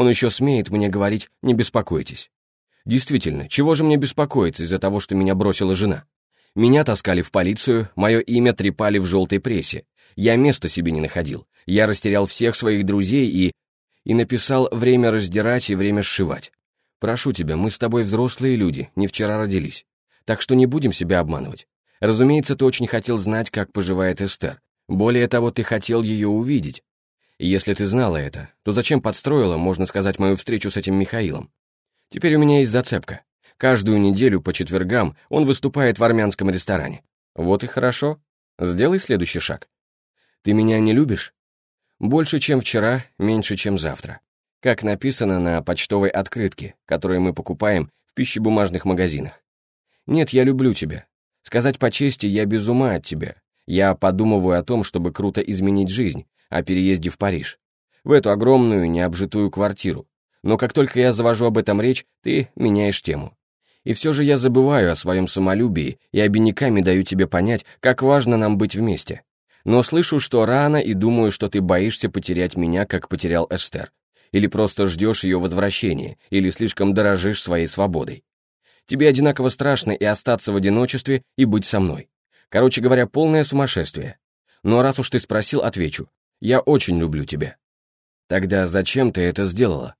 Он еще смеет мне говорить «не беспокойтесь». Действительно, чего же мне беспокоиться из-за того, что меня бросила жена? Меня таскали в полицию, мое имя трепали в желтой прессе. Я места себе не находил. Я растерял всех своих друзей и... И написал «время раздирать и время сшивать». Прошу тебя, мы с тобой взрослые люди, не вчера родились. Так что не будем себя обманывать. Разумеется, ты очень хотел знать, как поживает Эстер. Более того, ты хотел ее увидеть. Если ты знала это, то зачем подстроила, можно сказать, мою встречу с этим Михаилом? Теперь у меня есть зацепка. Каждую неделю по четвергам он выступает в армянском ресторане. Вот и хорошо. Сделай следующий шаг. Ты меня не любишь? Больше, чем вчера, меньше, чем завтра. Как написано на почтовой открытке, которую мы покупаем в пищебумажных магазинах. Нет, я люблю тебя. Сказать по чести, я без ума от тебя. Я подумываю о том, чтобы круто изменить жизнь, о переезде в Париж. В эту огромную, необжитую квартиру. Но как только я завожу об этом речь, ты меняешь тему. И все же я забываю о своем самолюбии и обиняками даю тебе понять, как важно нам быть вместе. Но слышу, что рано, и думаю, что ты боишься потерять меня, как потерял Эстер. Или просто ждешь ее возвращения, или слишком дорожишь своей свободой. Тебе одинаково страшно и остаться в одиночестве, и быть со мной. Короче говоря, полное сумасшествие. Но раз уж ты спросил, отвечу. Я очень люблю тебя. Тогда зачем ты это сделала?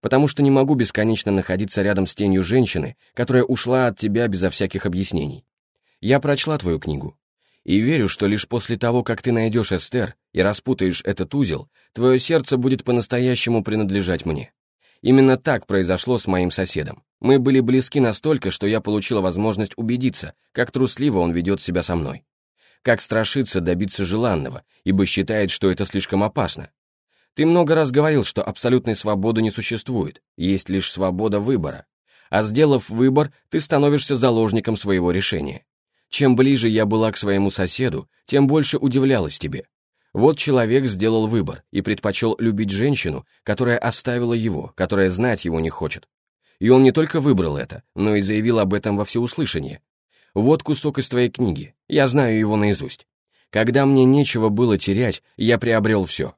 Потому что не могу бесконечно находиться рядом с тенью женщины, которая ушла от тебя безо всяких объяснений. Я прочла твою книгу. И верю, что лишь после того, как ты найдешь Эстер и распутаешь этот узел, твое сердце будет по-настоящему принадлежать мне. Именно так произошло с моим соседом. Мы были близки настолько, что я получила возможность убедиться, как трусливо он ведет себя со мной как страшится добиться желанного, ибо считает, что это слишком опасно. Ты много раз говорил, что абсолютной свободы не существует, есть лишь свобода выбора. А сделав выбор, ты становишься заложником своего решения. Чем ближе я была к своему соседу, тем больше удивлялась тебе. Вот человек сделал выбор и предпочел любить женщину, которая оставила его, которая знать его не хочет. И он не только выбрал это, но и заявил об этом во всеуслышание, вот кусок из твоей книги, я знаю его наизусть. Когда мне нечего было терять, я приобрел все.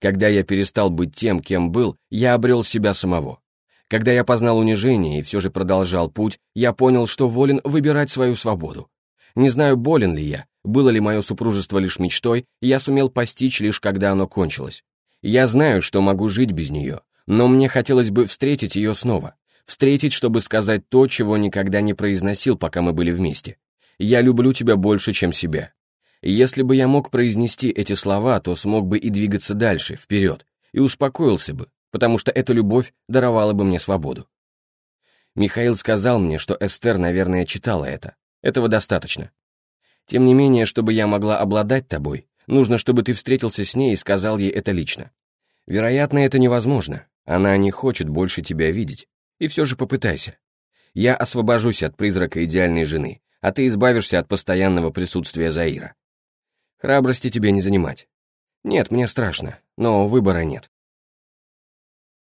Когда я перестал быть тем, кем был, я обрел себя самого. Когда я познал унижение и все же продолжал путь, я понял, что волен выбирать свою свободу. Не знаю, болен ли я, было ли мое супружество лишь мечтой, я сумел постичь лишь когда оно кончилось. Я знаю, что могу жить без нее, но мне хотелось бы встретить ее снова, Встретить, чтобы сказать то, чего никогда не произносил, пока мы были вместе. «Я люблю тебя больше, чем себя». Если бы я мог произнести эти слова, то смог бы и двигаться дальше, вперед, и успокоился бы, потому что эта любовь даровала бы мне свободу. Михаил сказал мне, что Эстер, наверное, читала это. Этого достаточно. Тем не менее, чтобы я могла обладать тобой, нужно, чтобы ты встретился с ней и сказал ей это лично. Вероятно, это невозможно. Она не хочет больше тебя видеть. И все же попытайся. Я освобожусь от призрака идеальной жены, а ты избавишься от постоянного присутствия Заира. Храбрости тебе не занимать. Нет, мне страшно, но выбора нет.